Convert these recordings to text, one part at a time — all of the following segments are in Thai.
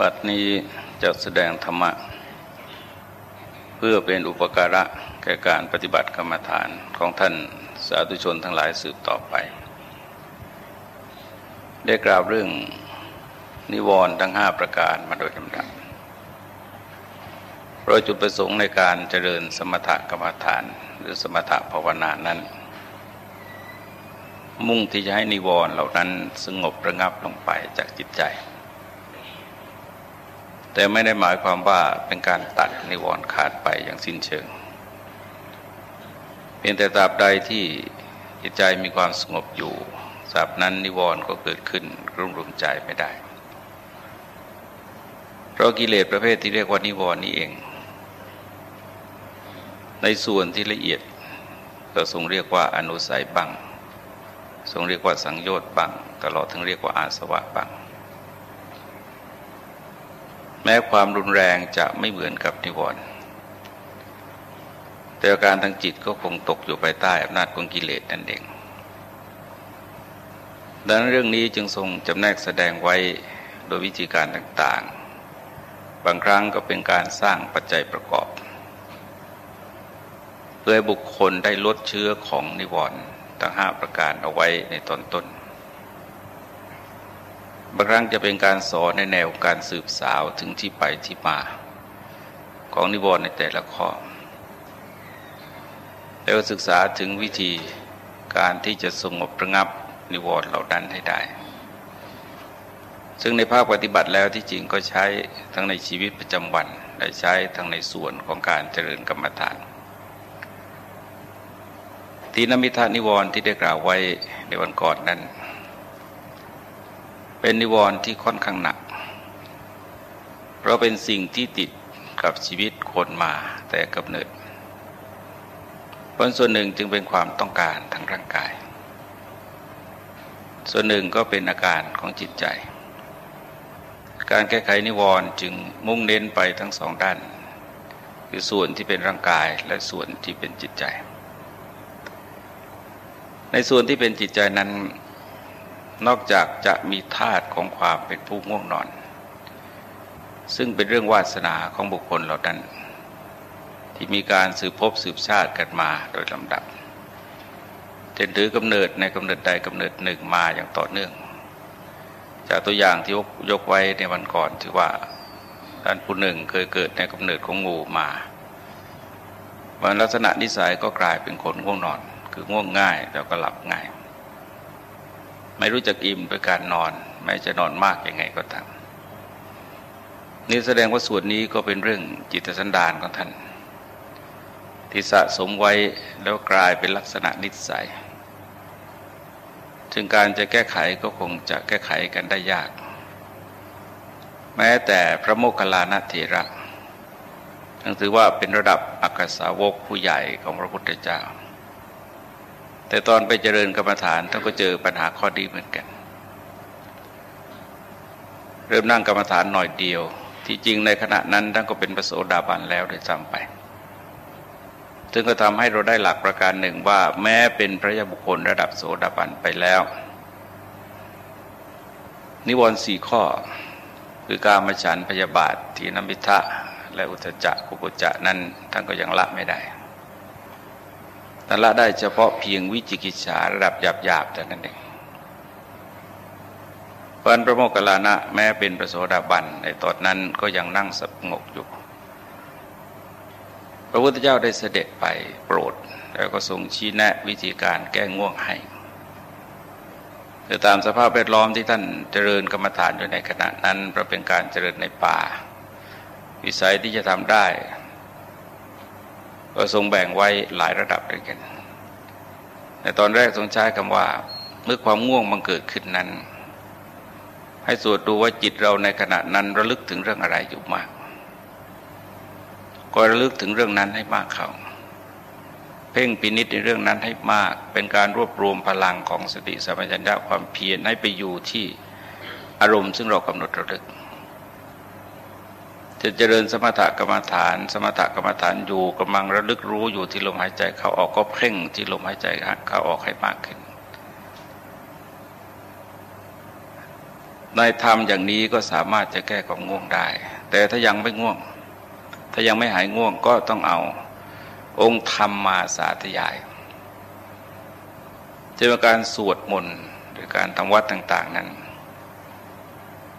บัดนี้จะแสดงธรรมะ เพื่อเป็นอุปการะแก่การปฏิบัติกรรมฐานของท่านสาธุชนทั้งหลายสืบต่อไป ได้กล่าวเรื่องนิวรณ์ทั้งห้าประการมาโดยลำดับโดยจุดประสงค์ในการเจริญสมถกรรมฐาน หรือสมถภาวนานั้น มุ่งที่จะให้นิวรณ์เหล่านั้นสงบระงับลงไปจากจิตใจ แต่ไม่ได้หมายความว่าเป็นการตัดนิวรณ์ขาดไปอย่างสิ้นเชิง เพียงแต่ตราบใดที่จิตใจมีความสงบอยู่สาบนั้นนิวรณ์ก็เกิดขึ้นรุ่มรุมใจไม่ได้ เพราะกิเลสประเภทที่เรียกว่านิวรณ์นี้เอง ในส่วนที่ละเอียดก็ทรงเรียกว่าอนุสัยบังทรงเรียกว่าสังโยชน์บังตลอดทั้งเรียกว่าอาสวะบัง แม้ความรุนแรงจะไม่เหมือนกับนิวรณ์แต่อาการทางจิตก็คงตกอยู่ภายใต้อำนาจของกิเลสนั่นเองดังนั้นเรื่องนี้จึงทรงจำแนกแสดงไว้โดยวิธีการต่างๆ บางครั้งก็เป็นการสร้างปัจจัยประกอบ เพื่อบุคคลได้ลดเชื้อของนิวรณ์ทั้งห้าประการเอาไว้ในตอนต้น บางครั้งจะเป็นการสอนในแนวการสืบสาวถึงที่ไปที่มา ของนิวรณ์ในแต่ละข้อ แล้วศึกษาถึงวิธีการที่จะสงบระงับนิวรณ์เหล่านั้นให้ได้ ซึ่งในภาคปฏิบัติแล้วที่จริงก็ใช้ทั้งในชีวิตประจำวันและใช้ทั้งในส่วนของการเจริญกรรมฐานทีนมิทานิวรณ์ที่ได้กล่าวไว้ในวันก่อนนั้น เป็นนิวรณ์ที่ค่อนข้างหนัก เพราะเป็นสิ่งที่ติดกับชีวิตคนมาแต่กำเนิดผลส่วนหนึ่งจึงเป็นความต้องการทางร่างกาย ส่วนหนึ่งก็เป็นอาการของจิตใจ การแก้ไขนิวรณ์จึงมุ่งเน้นไปทั้งสองด้าน คือส่วนที่เป็นร่างกายและส่วนที่เป็นจิตใจ ในส่วนที่เป็นจิตใจนั้น นอกจากจะมีธาตุของความเป็นผู้ง่วงนอน ซึ่งเป็นเรื่องวาสนาของบุคคลเหล่านั้น ที่มีการสืบพบสืบชาติกันมาโดยลำดับจนถือกำเนิดในกำเนิดใดกำเนิดหนึ่งมาอย่างต่อเนื่อง จากตัวอย่างที่ยกไว้ในวันก่อนที่ว่าท่านผู้หนึ่งเคยเกิดในกำเนิดของงูมาวันลักษณะนิสัยก็กลายเป็นคนง่วงนอน คือง่วงง่ายแล้วก็หลับง่าย ไม่รู้จักอิ่มด้วยการนอน ไม่จะนอนมากยังไงก็ตามนี่แสดงว่าส่วนนี้ก็เป็นเรื่องจิตสันดานของท่าน ที่สะสมไว้แล้วกลายเป็นลักษณะนิสัยถึงการจะแก้ไขก็คงจะแก้ไขกันได้ยาก แม้แต่พระโมคคัลลานะเถระยังถือว่าเป็นระดับอักษาวกผู้ใหญ่ของพระพุทธเจ้า แต่ตอนไปเจริญกรรมฐานท่านก็เจอปัญหาข้อดีเหมือนกัน เริ่มนั่งกรรมฐานหน่อยเดียว ที่จริงในขณะนั้นท่านก็เป็นพระโสดาบันแล้วได้จำไปซึ่งก็ทำให้เราได้หลักประการหนึ่งว่า แม้เป็นพระยาบุคคลระดับโสดาบันไปแล้ว นิวรณ์สี่ข้อ คือการมาฉันพยาบาททีนมิทะและอุทจักกุกุจะนั้นท่านก็ยังละไม่ได้ แต่ละได้เฉพาะเพียงวิจิกิจฉาระดับหยาบๆแต่นั้นเองพราะพระโมคคัลลานะแม้เป็นพระโสดาบันในตอนนั้นก็ยังนั่งสงบอยู่ พระพุทธเจ้าได้เสด็จไปโปรด แล้วก็ทรงชี้แนะวิธีการแก้ง่วงให้แต่ตามสภาพแวดล้อมที่ท่านเจริญกรรมฐานอยู่ในขณะนั้นเพราะเป็นการเจริญในป่า วิสัยที่จะทำได้ ก็ทรงแบ่งไว้หลายระดับด้วยกันในตอนแรกทรงใช้คำว่า เมื่อความง่วงมันเกิดขึ้นนั้น ให้สวดดูว่าจิตเราในขณะนั้นระลึกถึงเรื่องอะไรอยู่มากก็ระลึกถึงเรื่องนั้นให้มากเขาเพ่งปินิดในเรื่องนั้นให้มาก เป็นการรวบรวมพลังของสติสัมปชัญญะความเพียรให้ไปอยู่ที่อารมณ์ซึ่งเรากำหนดระลึก จะเจริญสมถกรรมฐาน สมถกรรมฐานอยู่กำลังระลึกรู้อยู่ที่ลมหายใจเข้าออกก็เพ่งที่ลมหายใจเข้าออกให้มากขึ้น ในธรรมอย่างนี้ก็สามารถจะแก้ความง่วงได้ แต่ถ้ายังไม่ง่วง ถ้ายังไม่หายง่วงก็ต้องเอาองค์ธรรมมาสาธยายจะเป็นการสวดมนต์หรือการทำวัดต่าง ๆ นั้น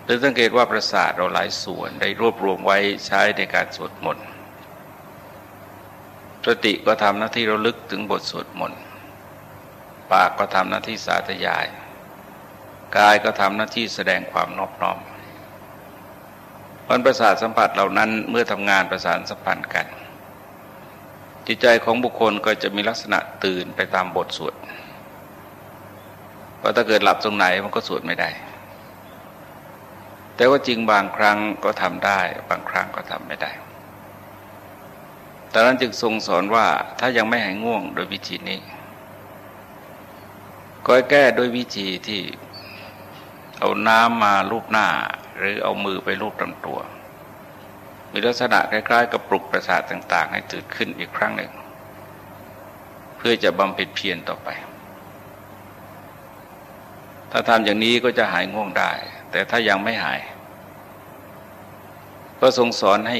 หรือสังเกตว่าประสาทเราหลายส่วนได้รวบรวมไว้ใช้ในการสวดมนต์สติก็ทำหน้าที่ระลึกถึงบทสวดมนต์ปากก็ทำหน้าที่สาธยาย กายก็ทำหน้าที่แสดงความนอบน้อมวันประสาทสัมผัสเหล่านั้นเมื่อทำงานประสานสัมพันธ์กัน จิตใจของบุคคลก็จะมีลักษณะตื่นไปตามบทสวดเพราะถ้าเกิดหลับตรงไหนมันก็สวดไม่ได้ แต่ว่าจริงบางครั้งก็ทำได้ บางครั้งก็ทำไม่ได้ตอนนั้นจึงทรงสอนว่าถ้ายังไม่หายง่วงโดยวิธีนี้ ก็แก้ด้วยวิธีที่เอาน้ำมาลูบหน้า หรือเอามือไปลูบลำตัว มีลักษณะคล้ายๆ กับปลุกประสาทต่าง ๆ ให้ตื่นขึ้นอีกครั้งหนึ่ง เพื่อจะบำเพ็ญเพียรต่อไป ถ้าทำอย่างนี้ก็จะหายง่วงได้ แต่ถ้ายังไม่หาย ก็ทรงสอนให้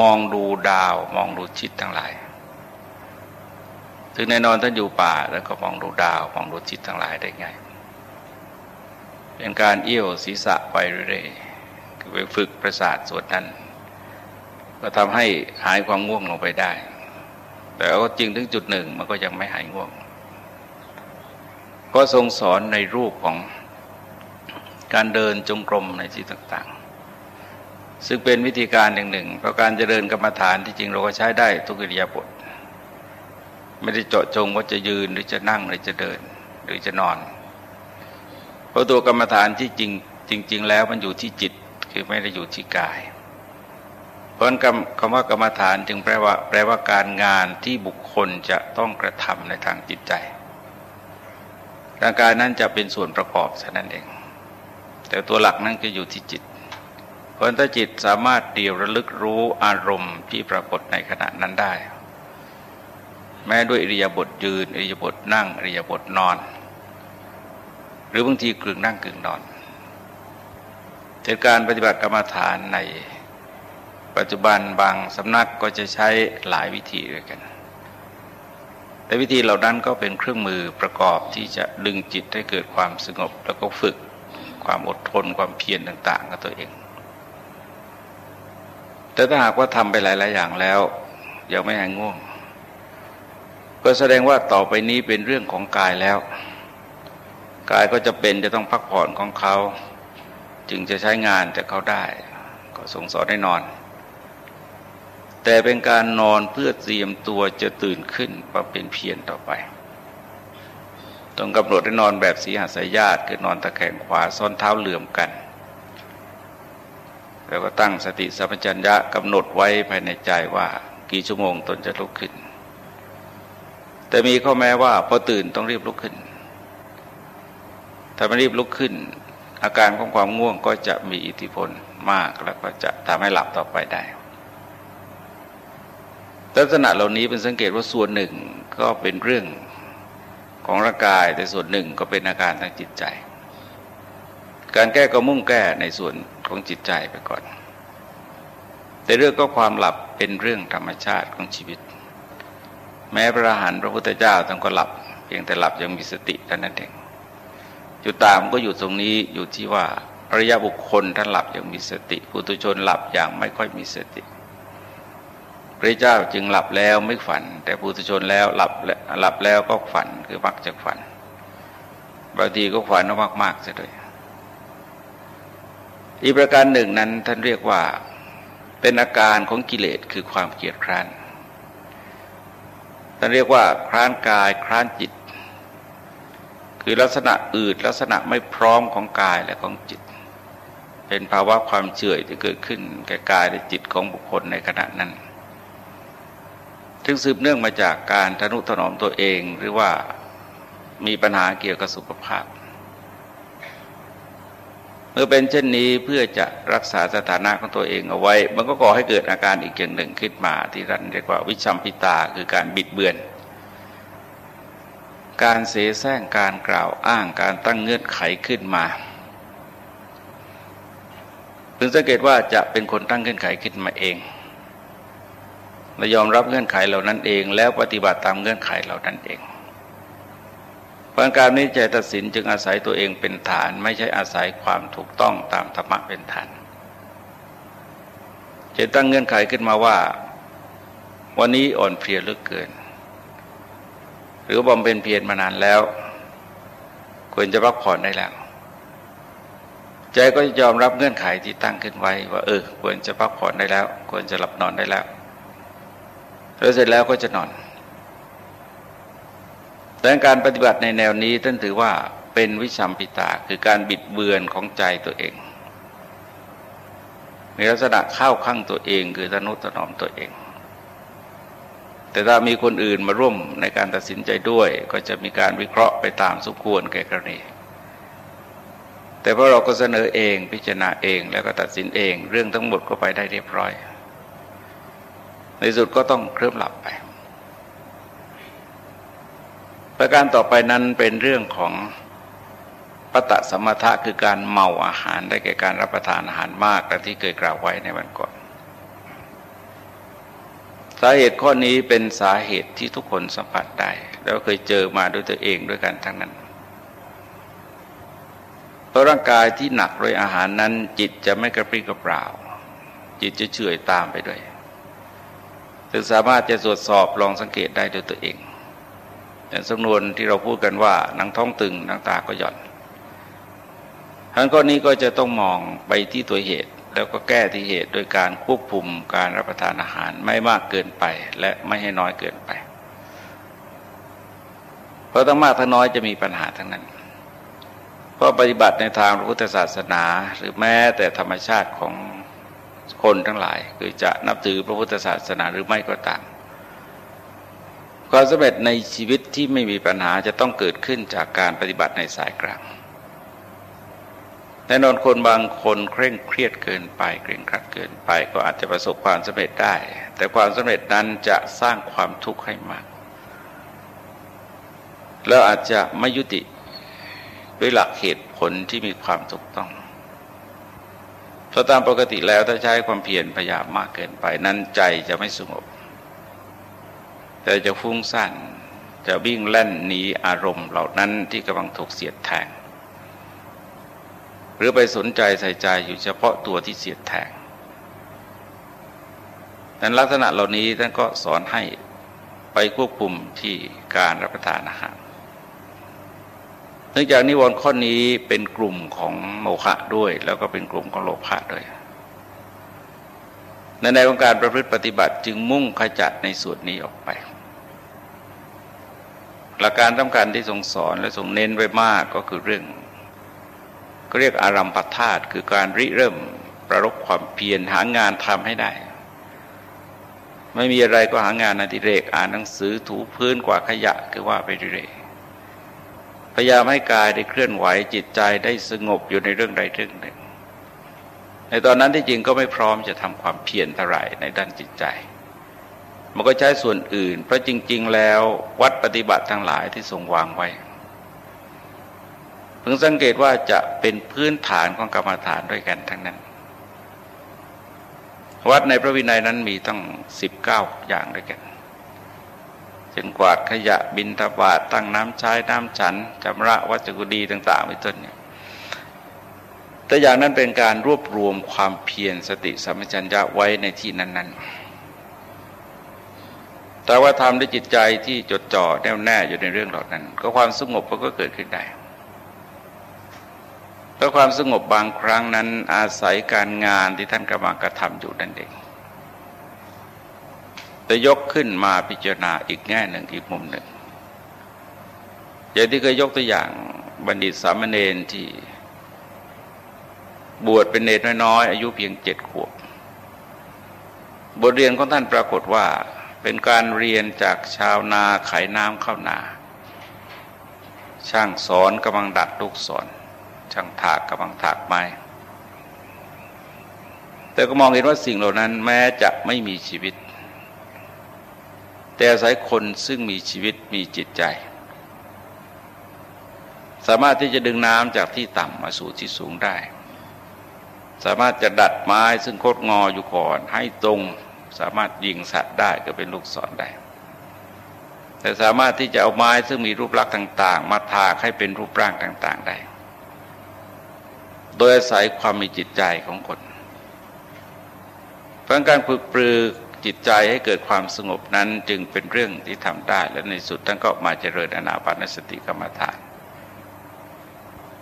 มองดูดาว มองดูชิดทั้งหลายถึงแน่นอนท่านอยู่ป่าแล้วก็มองดูดาว มองดูชิดทั้งหลายได้ง่ายเป็นการเอี้ยวศีรษะไปเรื่อยๆคือไปฝึกประสาทส่วนนั้น ก็ทำให้หายความง่วงลงไปได้ แต่ก็จริงถึงจุดหนึ่งมันก็ยังไม่หายง่วง ก็ทรงสอนในรูปของ การเดินจงกรมในที่ต่างๆ ซึ่งเป็นวิธีการอย่งหนึ่งเพราะการเจริญกรรมฐานที่จริงเราก็ใช้ได้ทุกอิริยาบถไม่ได้เจาะจงว่าจะยืนหรือจะนั่งหรือจะเดินหรือจะนอน เพราะตัวกรรมฐานที่จริงจริง ๆ แล้วมันอยู่ที่จิตคือไม่ได้อยู่ที่กาย เพราะคำคำว่ากรรมฐานจึงแปลว่า แปลว่าการงานที่บุคคลจะต้องกระทำในทางจิตใจร่างกายนั้นจะเป็นส่วนประกอบเท่านั้นเอง แต่ตัวหลักนั้นก็อยู่ที่จิตเพราะถ้าจิตสามารถเดียวระลึกรู้อารมณ์ที่ปรากฏในขณะนั้นได้ แม้ด้วยอริยบทยืนอริยบทนั่งอริยบทนอน หรือบางทีกึ่งนั่งกึ่งนอนเหตุการปฏิบัติกรรมฐานในปัจจุบันบางสำนักก็จะใช้หลายวิธีด้วยกัน แต่วิธีเหล่านั้นก็เป็นเครื่องมือประกอบที่จะดึงจิตให้เกิดความสงบแล้วก็ฝึก ความอดทนความเพียรต่าง ๆ กับตัวเอง แต่ถ้าหากว่าทำไปหลาย ๆ อย่างแล้ว ยังไม่หายง่วง ก็แสดงว่าต่อไปนี้เป็นเรื่องของกายแล้ว กายก็จะเป็นจะต้องพักผ่อนของเขา จึงจะใช้งานแต่เขาได้ ก็ส่งสอนให้นอน แต่เป็นการนอนเพื่อเตรียมตัวจะตื่นขึ้นมาเป็นเพียรต่อไป ต้องกำหนดให้นอนแบบสีหาสายญาติคือนอนตะแคงขวาซ้อนเท้าเหลื่อมกัน แล้วก็ตั้งสติสัมปชัญญะกำหนดไว้ภายในใจว่ากี่ชั่วโมงตนจะลุกขึ้น แต่มีข้อแม้ว่าพอตื่นต้องรีบลุกขึ้น ถ้าไม่รีบลุกขึ้น อาการของความง่วงก็จะมีอิทธิพลมากแล้วก็จะทำให้หลับต่อไปได้ลักษณะเหล่านี้เป็นสังเกตว่าส่วนหนึ่งก็เป็นเรื่อง ของร่างกาย แต่ส่วนหนึ่งก็เป็นอาการทางจิตใจ การแก้ก็มุ่งแก้ในส่วนของจิตใจไปก่อน แต่เรื่องก็ความหลับเป็นเรื่องธรรมชาติของชีวิต แม้พระอรหันต์พระพุทธเจ้าท่านก็หลับ เพียงแต่หลับยังมีสติเท่านั้นเองจุดตามก็อยู่ตรงนี้อยู่ที่ว่าอริยบุคคลท่านหลับยังมีสติ ปุถุชนหลับอย่างไม่ค่อยมีสติ พระเจ้าจึงหลับแล้วไม่ฝัน แต่ปุถุชนแล้วหลับหลับแล้วก็ฝันคือมักจะฝันบางทีก็ฝันมากๆเสียด้วยอีกประการหนึ่งนั้นท่านเรียกว่าเป็นอาการของกิเลสคือความเกียดคร้านท่านเรียกว่าคร้านกายคร้านจิต คือลักษณะอืดลักษณะไม่พร้อมของกายและของจิต เป็นภาวะความเฉื่อยที่เกิดขึ้นแก่กายและจิตของบุคคลในขณะนั้น ซึ่งสืบเนื่องมาจากการทนุถนอมตัวเองหรือว่ามีปัญหาเกี่ยวกับสุขภาพ เมื่อเป็นเช่นนี้เพื่อจะรักษาสถานะของตัวเองเอาไว้ มันก็ก่อให้เกิดอาการอีกอย่างหนึ่งขึ้นมา ที่ท่านเรียกว่าวิชัมพิตาคือการบิดเบือน การเสแสร้งการกล่าวอ้างการตั้งเงื่อนไขขึ้นมาพึงสังเกตว่าจะเป็นคนตั้งเงื่อนไขขึ้นมาเอง และยอมรับเงื่อนไขเหล่านั้นเอง แล้วปฏิบัติตามเงื่อนไขเหล่านั้นเองพังการนี้ใจตัดสินจึงอาศัยตัวเองเป็นฐาน ไม่ใช่อาศัยความถูกต้องตามธรรมะเป็นฐานจะตั้งเงื่อนไขขึ้นมาว่า วันนี้อ่อนเพลียเหลือเกิน หรือบำเพ็ญเพียรมานานแล้ว ควรจะพักผ่อนได้แล้ว ใจก็ยอมรับเงื่อนไขที่ตั้งขึ้นไว้ว่า เออ ควรจะพักผ่อนได้แล้ว ควรจะหลับนอนได้แล้ว แล้วเสร็จแล้วก็จะนอน แต่การปฏิบัติในแนวนี้ท่านถือว่าเป็นวิชัมปิตาคือการบิดเบือนของใจตัวเอง มีลักษณะเข้าข้างตัวเอง คือทนุถนอมตัวเอง แต่ถ้ามีคนอื่นมาร่วมในการตัดสินใจด้วย ก็จะมีการวิเคราะห์ไปตามสุควรแก่กรณีแต่พอเราก็เสนอเองพิจารณาเองแล้วก็ตัดสินเอง เรื่องทั้งหมดก็ไปได้เรียบร้อย ในสุดก็ต้องเคลื่อนหลับไป ประการต่อไปนั้นเป็นเรื่องของปตะสมถะคือการเมาอาหารได้แก่การรับประทานอาหารมากดังที่เคยกล่าวไว้ในวันก่อน สาเหตุข้อนี้เป็นสาเหตุที่ทุกคนสัมผัสได้ แล้วเคยเจอมาด้วยตัวเองด้วยกันทั้งนั้นเพราะร่างกายที่หนักด้วยอาหารนั้น จิตจะไม่กระปรี้กระเปร่า จิตจะเฉื่อยตามไปด้วย ถึงสามารถจะตรวจสอบลองสังเกตได้ด้วยตัวเองอย่างสำนวนที่เราพูดกันว่านังท้องตึงนังตาก็หย่อนทั้งก้อนนี้ก็จะต้องมองไปที่ตัวเหตุ แล้วก็แก้ที่เหตุโดยการควบคุมการรับประทานอาหารไม่มากเกินไปและไม่ให้น้อยเกินไป เพราะทั้งมากทั้งน้อยจะมีปัญหาทั้งนั้น เพราะปฏิบัติในทางพระพุทธศาสนา หรือแม้แต่ธรรมชาติของ คนทั้งหลาย คือจะนับถือพระพุทธศาสนาหรือไม่ก็ตามความสำเร็จในชีวิตที่ไม่มีปัญหาจะต้องเกิดขึ้นจากการปฏิบัติในสายกลางแน่นอนคนบางคนเคร่งเครียดเกินไปเกรงครัดเกินไป ก็อาจจะประสบความสำเร็จได้ แต่ความสำเร็จนั้นจะสร้างความทุกข์ให้มาก แล้วอาจจะไม่ยุติด้วยหลักเหตุผลที่มีความถูกต้อง เพราะตามปกติแล้วถ้าใช้ความเพียรพยายามมากเกินไป นั้นใจจะไม่สงบ แต่จะฟุ้งซ่านจะวิ่งเล่นหนีอารมณ์เหล่านั้นที่กำลังถูกเสียดแทง หรือไปสนใจใส่ใจอยู่เฉพาะตัวที่เสียดแทงแต่ลักษณะเหล่านี้ท่านก็สอนให้ไปควบคุมที่การรับประทานอาหาร นื่องจากนิวรณ์ข้อนี้เป็นกลุ่มของโมฆะด้วย แล้วก็เป็นกลุ่มของโลภะด้วยในในของการประพฤติปฏิบัติจึงมุ่งขจัดในส่วนนี้ออกไป หลักการสำคัญที่ทรงสอนและทรงเน้นไว้มากก็คือเรื่องก็เรียกอารัมปธาตุคือการริเริ่มประรบความเพียรหางานทำให้ได้ ไม่มีอะไรก็หางานอดิเรก อ่านหนังสือถูพื้นกว่าขยะคือว่าไปเรื่อย พยายามให้กายได้เคลื่อนไหวจิตใจได้สงบอยู่ในเรื่องใดเรื่องหนึ่ง ในตอนนั้นที่จริงก็ไม่พร้อมจะทำความเพียรเท่าไหร่ในด้านจิตใจ มันก็ใช้ส่วนอื่น เพราะจริง ๆ แล้ววัดปฏิบัติทั้งหลายที่ทรงวางไว้เพิ่งสังเกตว่าจะเป็นพื้นฐานของกรรมฐานด้วยกันทั้งนั้น วัดในพระวินัยนั้นมีตั้งสิบเก้าอย่างด้วยกัน ช่นกวาดขยะบินทบาทตั้งน้ำใช้น้ำฉันจำระวัจกุดีต่างๆไว้ต้นเนี่ยแต่อย่างนั้นเป็นการรวบรวมความเพียรสติสัมปชัญญะไว้ในที่นั้น ๆ แต่ว่าทำด้วยจิตใจที่จดจ่อแน่วแน่อยู่ในเรื่องเหล่านั้น ก็ความสงบก็เกิดขึ้นได้เพราะความสงบบางครั้งนั้นอาศัยการงานที่ท่านกำลังกระทำอยู่นั่นเอง แต่ยกขึ้นมาพิจารณาอีกแง่หนึ่งอีกมุมหนึ่งอย่างที่เคยยกตัวอย่างบัณฑิตสามเณรที่ บวชเป็นเนรน้อยๆอายุเพียงเจ็ดขวบบทเรียนของท่านปรากฏว่า เป็นการเรียนจากชาวนาไขน้ำเข้านา ช่างสอนกำลังดัดลูกสอน ช่างถากกำลังถากไม้แต่ก็มองเห็นว่าสิ่งเหล่านั้นแม้จะไม่มีชีวิต แต่อาศัยคนซึ่งมีชีวิตมีจิตใจ สามารถที่จะดึงน้ำจากที่ต่ำมาสู่ที่สูงได้ สามารถจะดัดไม้ซึ่งโคดงออยู่ก่อนให้ตรง สามารถยิงสัตว์ได้ก็เป็นลูกศรได้ แต่สามารถที่จะเอาไม้ซึ่งมีรูปลักษณ์ต่าง ๆ มาทาให้เป็นรูปร่างต่าง ๆ ได้ โดยอาศัยความมีจิตใจของคนเพราะการฝึกปรือ จิตใจให้เกิดความสงบนั้นจึงเป็นเรื่องที่ทำได้ และในสุดท่านก็มาเจริญอนาปานสติกรรมฐาน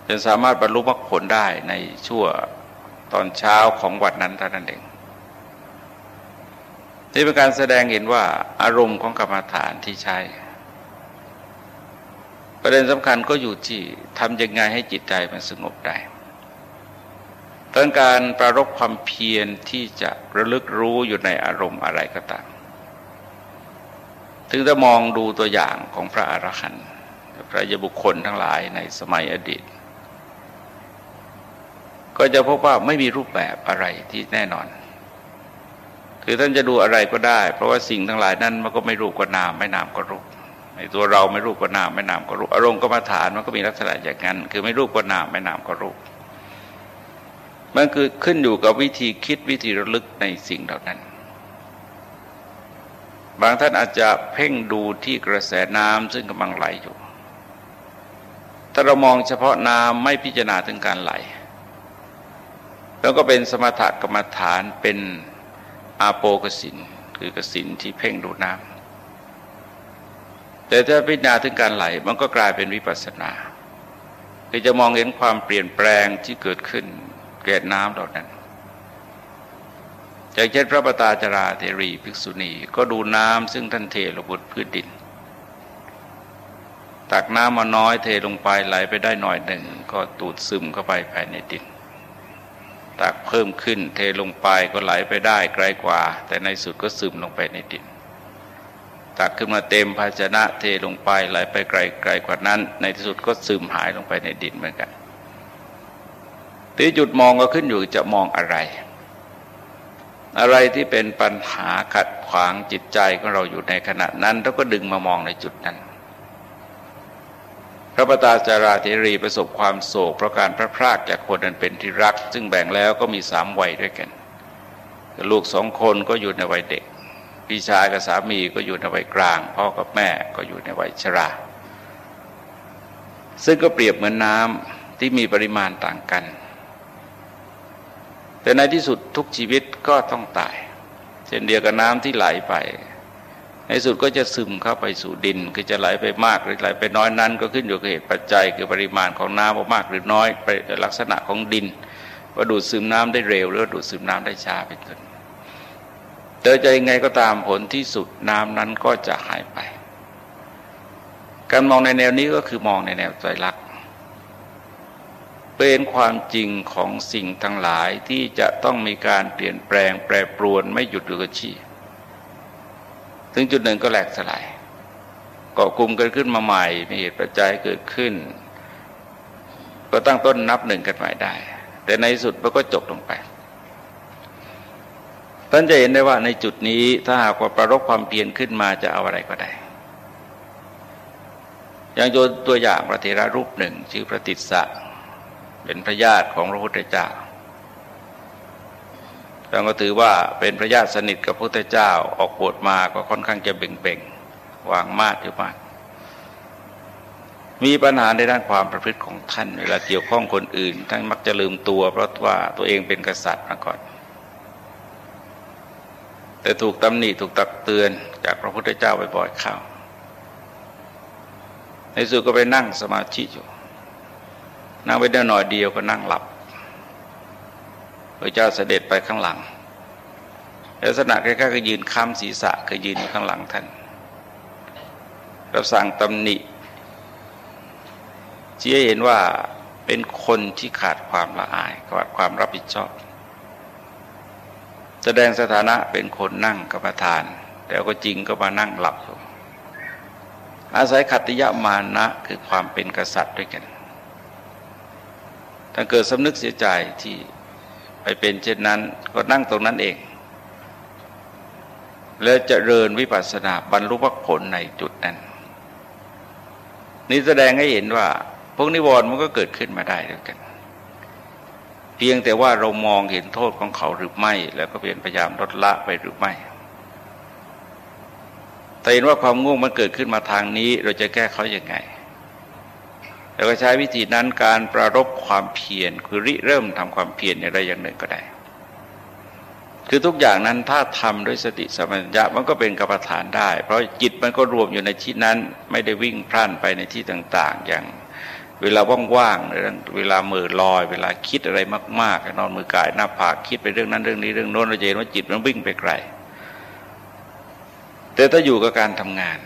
จนสามารถบรรลุมรรคผลได้ในชั่วตอนเช้าของวันนั้นเท่านั้นเองนี่เป็นการแสดงเห็นว่าอารมณ์ของกรรมฐานที่ใช้ ประเด็นสำคัญก็อยู่ที่ทำยังไงให้จิตใจมันสงบได้ ต้งการประรบความเพียรที่จะระลึกรู้อยู่ในอารมณ์อะไรก็ตาม ถึงจะมองดูตัวอย่างของพระอรหันต์พระยบุคคลทั้งหลายในสมัยอดีต ก็จะพบว่าไม่มีรูปแบบอะไรที่แน่นอน คือท่านจะดูอะไรก็ได้ เพราะว่าสิ่งทั้งหลายนั้นมันก็ไม่รูปก็นามไม่นามก็รูปในตัวเราไม่รูปก็นามไม่นามก็รูปอารมณ์ก็มาฐานมันก็มีลักษณะอย่างนั้น คือไม่รูปก็นามไม่นามก็รูป มันคือขึ้นอยู่กับวิธีคิดวิธีระลึกในสิ่งเหล่านั้น บางท่านอาจจะเพ่งดูที่กระแสน้ำซึ่งกำลังไหลอยู่ ถ้าเรามองเฉพาะน้ำไม่พิจารณาถึงการไหล แล้วก็เป็นสมถกรรมฐานเป็นอาโปกสินคือกสินที่เพ่งดูน้ำแต่ถ้าพิจารณาถึงการไหลมันก็กลายเป็นวิปัสสนาคือจะมองเห็นความเปลี่ยนแปลงที่เกิดขึ้น เกตน้ำเหล่านั้นจากเช่นพระปตาจาราเทรีภิกษุณีก็ดูน้ำซึ่งท่านเทลงบนพื้นดิน ตักน้ำมาน้อยเทลงไปไหลไปได้หน่อยหนึ่ง ก็ตูดซึมเข้าไปภายในดิน ตักเพิ่มขึ้นเทลงไปก็ไหลไปได้ไกลกว่า แต่ในสุดก็ซึมลงไปในดิน ตักขึ้นมาเต็มภาชนะเทลงไปไหลไปไกลไกลกว่านั้น ในที่สุดก็ซึมหายลงไปในดินเหมือนกัน ที่จุดมองก็ขึ้นอยู่จะมองอะไร อะไรที่เป็นปัญหาขัดขวางจิตใจของเราอยู่ในขณะนั้นเราก็ดึงมามองในจุดนั้น พระปตาจาราเทรีประสบความโศกเพราะการพระพรากจากคนนั้นเป็นที่รัก ซึ่งแบ่งแล้วก็มีสามวัยด้วยกันลูกสองคนก็อยู่ในวัยเด็กพี่ชายกับสามีก็อยู่ในวัยกลาง พ่อกับแม่ก็อยู่ในวัยชรา ซึ่งก็เปรียบเหมือนน้ำที่มีปริมาณต่างกัน แต่ในที่สุดทุกชีวิตก็ต้องตายเช่นเดียวกับน้ำที่ไหลไป ในสุดก็จะซึมเข้าไปสู่ดินคือจะไหลไปมากหรือไหลไปน้อยนั้น ก็ขึ้นอยู่กับเหตุปัจจัย คือปริมาณของน้ำว่ามากหรือน้อยไปลักษณะของดินว่าดูดซึมน้ำได้เร็ว หรือดูดซึมน้ำได้ช้าเป็นต้นแต่จะยังไงก็ตามผลที่สุดน้ำนั้นก็จะหายไป การมองในแนวนี้ก็คือมองในแนวใจรัก เป็นความจริงของสิ่งทั้งหลายที่จะต้องมีการเปลี่ยนแปลงแปรปรวนไม่หยุดหรือก็ชี้ถึงจุดหนึ่งก็แหลกสลายเกาะกลุ่มกันขึ้นมาใหม่ มีเหตุปัจจัยเกิดขึ้น ก็ตั้งต้นนับหนึ่งกันใหม่ได้ แต่ในสุดมันก็จบลงไปท่านจะเห็นได้ว่าในจุดนี้ถ้าหากว่าประรบความเพียรขึ้นมาจะเอาอะไรก็ได้ อย่างโยนตัวอย่างพระเทระรูปหนึ่ง ชื่อพระติสสะ เป็นพระญาติของพระพุทธเจ้าเราก็ถือว่าเป็นพระญาติสนิทกับพระพุทธเจ้าออกบวชมาก็ค่อนข้างจะเบ่งๆวางมาดอยู่มาก มีปัญหาในด้านความประพฤติของท่าน เวลาเกี่ยวข้องคนอื่น ท่านมักจะลืมตัว เพราะว่าตัวเองเป็นกษัตริย์มาก่อน แต่ถูกตำหนิถูกตักเตือนจากพระพุทธเจ้าบ่อยๆเข้าในสุดก็ไปนั่งสมาธิอยู่ นั่งไปได้หน่อยเดียวก็นั่งหลับพระเจ้าเสด็จไปข้างหลัง ลักษณะคล้ๆก็ยืนค้ำศีรษะก็ยืนอยู่ข้างหลังท่านรับสั่งตำหนิชี้ให้เห็นว่าเป็นคนที่ขาดความละอายขาดความรับผิดชอบ แสดงสถานะเป็นคนนั่งกรรมฐานแต่ก็จริงก็มานั่งหลับอาศัยขัตติยมานะคือความเป็นกษัตริย์ด้วยกัน ถ้าเกิดสำนึกเสียใจที่ไปเป็นเช่นนั้น ก็นั่งตรงนั้นเอง แล้วจะเริญวิปัสสนาบรรลุมรรคผลในจุดนั้น นี่แสดงให้เห็นว่า พวกนิวรณ์มันก็เกิดขึ้นมาได้ด้วยกัน เพียงแต่ว่าเรามองเห็นโทษของเขาหรือไม่ แล้วก็เปลี่ยนพยายามลดละไปหรือไม่แต่เห็นว่าความง่วงมันเกิดขึ้นมาทางนี้ เราจะแก้เขาอย่างไง แล้วก็ใช้วิธีนั้นการประรบความเพียรคือริเริ่มทำความเพียรอย่างใดอย่างหนึ่งก็ได้ คือทุกอย่างนั้นถ้าทำด้วยสติสมัญญะมันก็เป็นกรรมฐานได้ เพราะจิตมันก็รวมอยู่ในที่นั้นไม่ได้วิ่งพล่านไปในที่ต่าง ๆ อย่างเวลาว่างๆเวลามือลอย เวลาคิดอะไรมากๆนอนมือกายหน้าผากคิดไปเรื่องนั้นเรื่องนี้เรื่องโน้นเราจะเห็นว่าจิตมันวิ่งไปไกล แต่ถ้าอยู่กับการทำงาน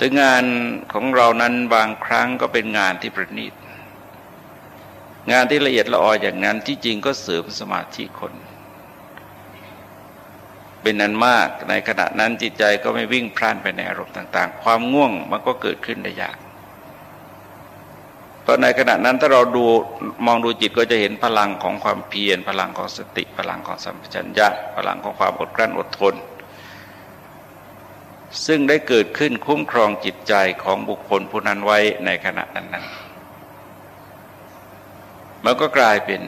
ถึงงานของเรานั้นบางครั้งก็เป็นงานที่ประณีต งานที่ละเอียดละอออย่างนั้นที่จริงก็เสริมสมาธิคน เป็นนั้นมากในขณะนั้นจิตใจก็ไม่วิ่งพล่านไปในอารมณ์ต่าง ๆ ความง่วงมันก็เกิดขึ้นได้ยากเพราะในขณะนั้นถ้าเราดูมองดูจิตก็จะเห็นพลังของความเพียรพลังของสติพลังของสัมปชัญญะพลังของความอดกลั้นอดทน ซึ่งได้เกิดขึ้นคุ้มครองจิตใจของบุคคลผู้นั้นไว้ในขณะนั้นนั้นมันก็กลายเป็น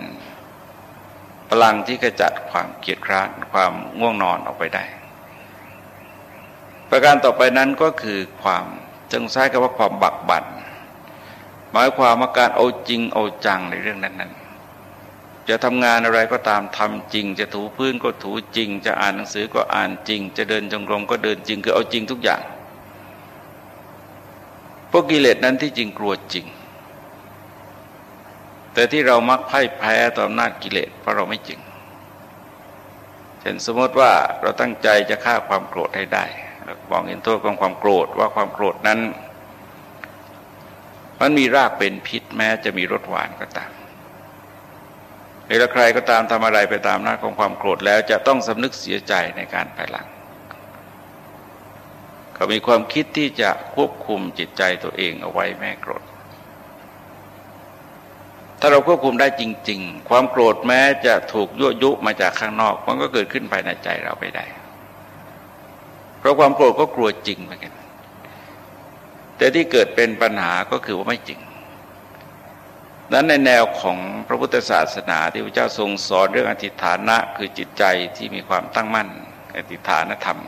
พลังที่กระจัดความเกียดคร้านความง่วงนอนออกไปได้ ประการต่อไปนั้นก็คือความจึงใช้คำว่าความบักบัน่นหมายความว่าการเอาจริงเอาจังในเรื่องนั้น จะทำงานอะไรก็ตามทำจริง จะถูพื้นก็ถูจริง จะอ่านหนังสือก็อ่านจริง จะเดินจงกรมก็เดินจริงคือเอาจริงทุกอย่างพวกกิเลสนั้นที่จริงกลัวจริง แต่ที่เรามักพ่ายแพ้ต่ออำนาจกิเลสเพราะเราไม่จริงเช่นสมมติว่าเราตั้งใจจะฆ่าความโกรธให้ได้เรามองเห็นโทษของความโกรธว่าความโกรธนั้น มันมีรากเป็นพิษแม้จะมีรสหวานก็ตาม เวลาใครก็ตามทำอะไรไปตามหน้าของความโกรธแล้วจะต้องสำนึกเสียใจในการภายหลังเขามีความคิดที่จะควบคุมจิตใจตัวเองเอาไว้แม่โกรธ ถ้าเราควบคุมได้จริง ๆ ความโกรธแม้จะถูกยั่วยุมาจากข้างนอก มันก็เกิดขึ้นภายในใจเราไปได้ เพราะความโกรธก็กลัวจริงเหมือนกันแต่ที่เกิดเป็นปัญหาก็คือว่าไม่จริง นั้นในแนวของพระพุทธศาสนาที่พระเจ้าทรงสอนเรื่องอธิฐานะคือจิตใจที่มีความตั้งมั่นอธิฐานธรรม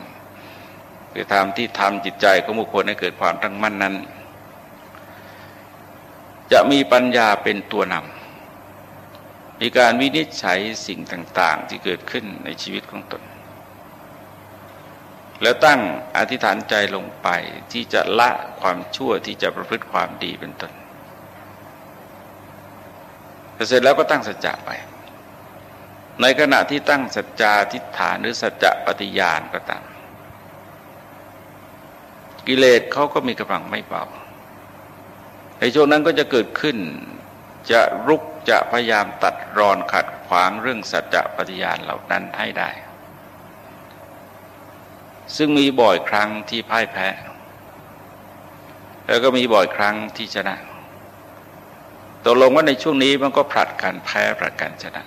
คือธรรมที่ทำจิตใจของบุคคลให้เกิดความตั้งมั่นนั้น จะมีปัญญาเป็นตัวนำมีการวินิจฉัยสิ่งต่างๆ ที่เกิดขึ้นในชีวิตของตน แล้วตั้งอธิษฐานใจลงไปที่จะละความชั่วที่จะประพฤติความดีเป็นต้น เสร็จแล้วก็ตั้งสัจจะไป ในขณะที่ตั้งสัจจาทิฏฐานหรือสัจจะปฏิญาณก็ตามกิเลสเขาก็มีกำลังไม่เบาในช่วงนั้นก็จะเกิดขึ้น จะรุกจะพยายามตัดรอนขัดขวางเรื่องสัจจะปฏิญาณเหล่านั้นให้ได้ ซึ่งมีบ่อยครั้งที่พ่ายแพ้ แล้วก็มีบ่อยครั้งที่ชนะ ตกลงว่าในช่วงนี้มันก็ผลัดกันแพ้ผลัดกันชนะ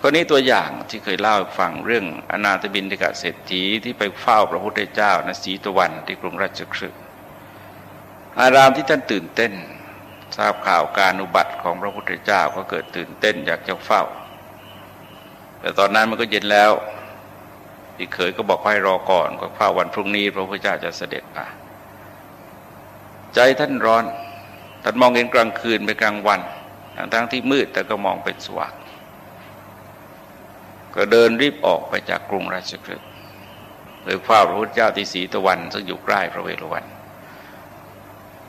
คนนี้ตัวอย่างที่เคยเล่าฟังเรื่องอนาถบินทิกะเศรษฐีที่ไปเฝ้าพระพุทธเจ้าณสีตะวันที่กรุงราชคฤห์อารามที่ท่านตื่นเต้น ทราบข่าวการอุบัติของพระพุทธเจ้าก็เกิดตื่นเต้นอยากจะเฝ้า แต่ตอนนั้นมันก็เย็นแล้วที่เคยก็บอกให้รอก่อนก็เฝ้าวันพรุ่งนี้พระพุทธเจ้าจะเสด็จมาใจท่านร้อน ท่านมองเห็นกลางคืนไปกลางวันทั้งทั้งที่มืดแต่ก็มองเป็นสว่างก็เดินรีบออกไปจากกรุงราชคฤห์โดยเฝ้าพระพุทธเจ้าที่สีตะวัน ซึ่งอยู่ใกล้พระเวฬุวัน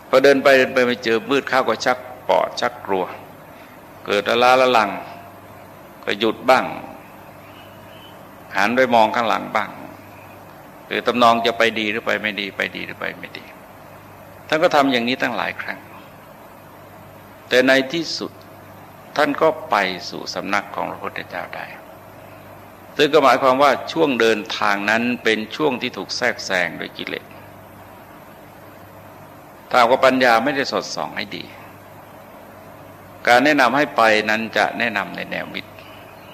พอเดินไปเดินไปไปเจอมืดข้าวก็ชักปอดชักกลัว เกิดละลาละลัง ก็หยุดบ้าง หันไปมองข้างหลังบ้างคือตำนองจะไปดีหรือไปไม่ดีไปดีหรือไปไม่ดีท่านก็ทำอย่างนี้ตั้งหลายครั้ง แต่ในที่สุดท่านก็ไปสู่สำนักของพระพุทธเจ้าได้ซึ่งก็หมายความว่าช่วงเดินทางนั้นเป็นช่วงที่ถูกแทรกแซงโดยกิเลสถ้าว่าปัญญาไม่ได้สดส่องให้ดี การแนะนำให้ไปนั้นจะแนะนำในแนวมิตร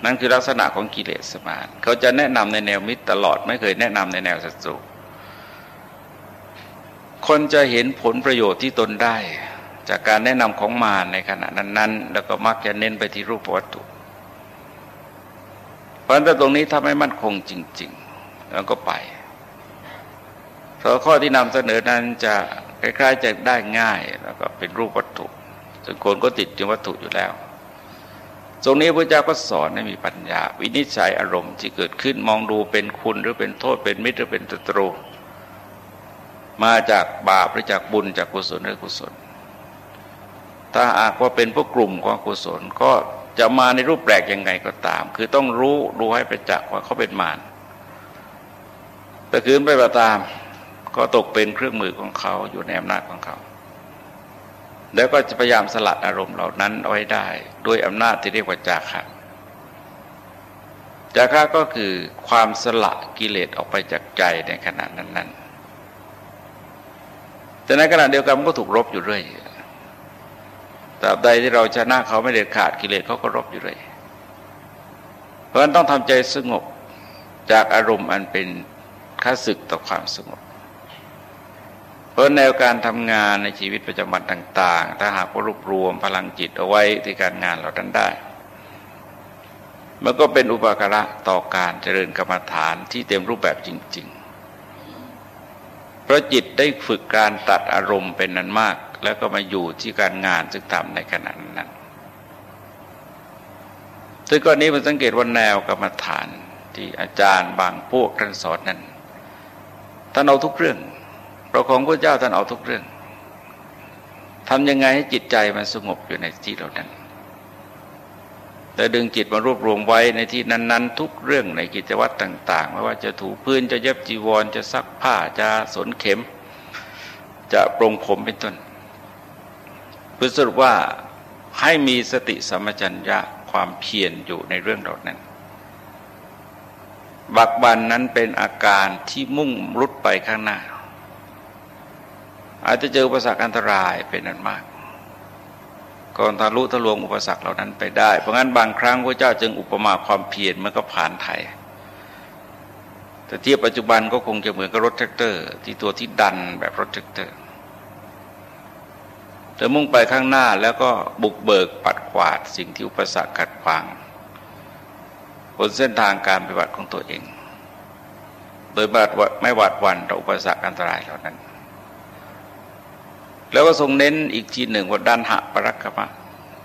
นั่นคือลักษณะของกิเลสมานเขาจะแนะนำในแนวมิตรตลอดไม่เคยแนะนำในแนวศัตรูคนจะเห็นผลประโยชน์ที่ตนได้ จากการแนะนำของมารในขณะนั้นๆ แล้วก็มักจะเน้นไปที่รูปวัตถุ เพราะฉะนั้นตรงนี้ทำให้มั่นคงจริง ๆ แล้วก็ไปเพราะข้อที่นำเสนอนั้นจะคล้ายๆจะได้ง่ายแล้วก็เป็นรูปวัตถุส่วนคนก็ติดจึงวัตถุอยู่แล้ว ตรงนี้พระเจ้าก็สอนให้มีปัญญา วินิจฉัยอารมณ์ที่เกิดขึ้นมองดูเป็นคุณหรือเป็นโทษเป็นมิตรหรือเป็นศัตรูมาจากบาปหรือจากบุญจากกุศลหรือกุศล ถ้าอากว่าเป็นพวกกลุ่มของกุศลก็จะมาในรูปแปลกยังไงก็ตาม คือต้องรู้ดูให้ประจักษ์ว่าเขาเป็นมารแต่คืนไปประตาม ก็ตกเป็นเครื่องมือของเขาอยู่ในอำนาจของเขา แล้วก็จะพยายามสลัดอารมณ์เหล่านั้นเอาไว้ได้ ด้วยอำนาจที่เรียกว่าจาคะจาคะก็คือความสละกิเลสออกไปจากใจในขณะนั้นๆแต่ในขณะเดียวกันมันก็ถูกรบอยู่เรื่อย ตราบใดที่เราชนะเขาไม่เด็ดขาดกิเลสเขาก็รบอยู่เรื่อยเพราะฉะนั้นต้องทำใจสงบจากอารมณ์อันเป็นข้าศึกต่อความสงบ เพราะแนวการทำงานในชีวิตประจำวันต่าง ๆ ถ้าหากว่ารวบรวมพลังจิตเอาไว้ที่การงานเรานั้นได้ มันก็เป็นอุปการะต่อการเจริญกรรมฐานที่เต็มรูปแบบจริง ๆ เพราะจิตได้ฝึกการตัดอารมณ์เป็นนั้นมาก แล้วก็มาอยู่ที่การงานซึ่งทำในขณะนั้นซึ่งกรณีมันสังเกตว่าแนวกรรมฐานที่อาจารย์บางพวกท่านสอนนั้นท่านเอาทุกเรื่องพระของพระเจ้าท่านเอาทุกเรื่องทำยังไงให้จิตใจมันสงบอยู่ในที่เหล่านั้น แต่ดึงจิตมารวบรวมไว้ในที่นั้น ๆ ทุกเรื่องในกิจวัตรต่าง ๆ ไม่ว่าจะถูพื้นจะเย็บจีวร จะซักผ้าจะสนเข็ม จะปรงผมเป็นต้น พื่อสรุปว่าให้มีสติสัมปชัญญะความเพียรอยู่ในเรื่องเหล่านั้น บักบันนั้นเป็นอาการที่มุ่งรุดไปข้างหน้า อาจจะเจออุปสระสาอันตรายเป็นนั้นมากก็ทะลุทะลวงอุปสรรคเหล่านั้นไปได้ เพราะงั้นบางครั้งพระเจ้าจึงอุปมาความเพียรมันก็ผ่านไทยแต่เทียบปัจจุบันก็คงจะเหมือนกับรถแทรกเตอร์ ที่ตัวที่ดันแบบรถแทรกเตอร์ ธอมุ่งไปข้างหน้าแล้วก็บุกเบิกปัดกวาดสิ่งที่อุปสรรคขัดขวางบนเส้นทางการปฏิบัติของตัวเอง โดยไม่หวาดหวั่นต่ออุปสรรคอันตรายเหล่านั้น แล้วก็ทรงเน้นอีกทีหนึ่งว่าทัฬหปรักกมะ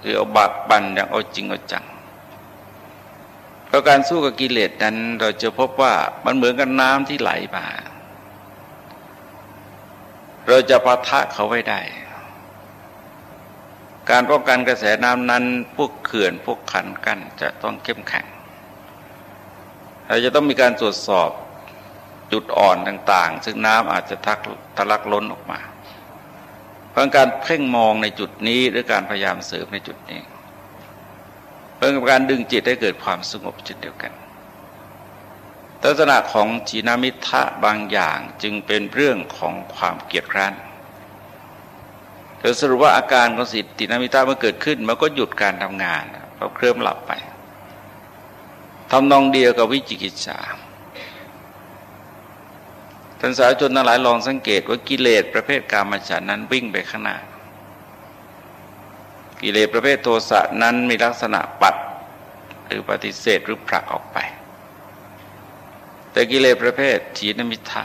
คือเอาบากบั่นอย่างเอาจริงเอาจังเพราะการสู้กับกิเลสนั้นเราจะพบว่ามันเหมือนกับน้ำที่ไหลมา เราจะปะทะเขาไว้ได้ การป้องกันกระแสน้ำนั้น พวกเขื่อนพวกขันกั้นจะต้องเข้มแข็งเราจะต้องมีการตรวจสอบจุดอ่อนต่าง ๆ ซึ่งน้ำอาจจะทักทะลักล้นออกมา เพราะการเพ่งมองในจุดนี้หรือการพยายามเสริมในจุดนี้ เพื่อการดึงจิตให้เกิดความสงบเช่นเดียวกันลักษณะของจีนามิทะบางอย่างจึงเป็นเรื่องของความเกียดคร้าน สรุปว่าอาการของสิทธินามิทะเมื่อเกิดขึ้น มันก็หยุดการทำงานเราเคลื่อนหลับไปทำนองเดียวกับวิจิกิจฉาท่านสาธุชนทั้งหลายลองสังเกตว่ากิเลสประเภทกามฉันนั้นวิ่งไปข้างหน้า กิเลสประเภทโทสะนั้นมีลักษณะปัดหรือปฏิเสธหรือผลักออกไป แต่กิเลสประเภทถีนมิทะ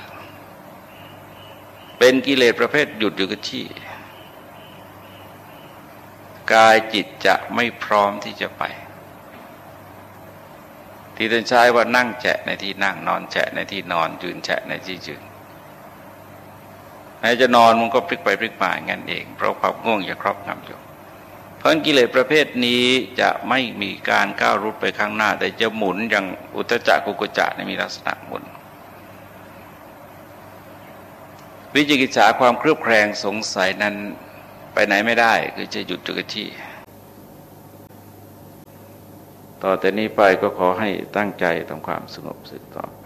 เป็นกิเลสประเภทหยุดอยู่กับที่ กายจิตจะไม่พร้อมที่จะไป ที่ท่านใช้ว่านั่งแฉะในที่นั่งนอนแฉะในที่นอนยืนแฉะในที่ยืนแม้จะนอนมันก็พลิกไปพลิกมางั้นเอง เพราะความง่วงจะครอบงำอยู่เพราะกิเลสประเภทนี้จะไม่มีการก้าวรุดไปข้างหน้า แต่จะหมุนอย่างอุตจักกุกุจักมีลักษณะหมุน วิจิกิจฉาความเครือบแคลงสงสัยนั้น ไปไหนไม่ได้ คือจะหยุดจุกที่ ต่อแต่นี้ไปก็ขอให้ตั้งใจทำความสงบสึกต่อ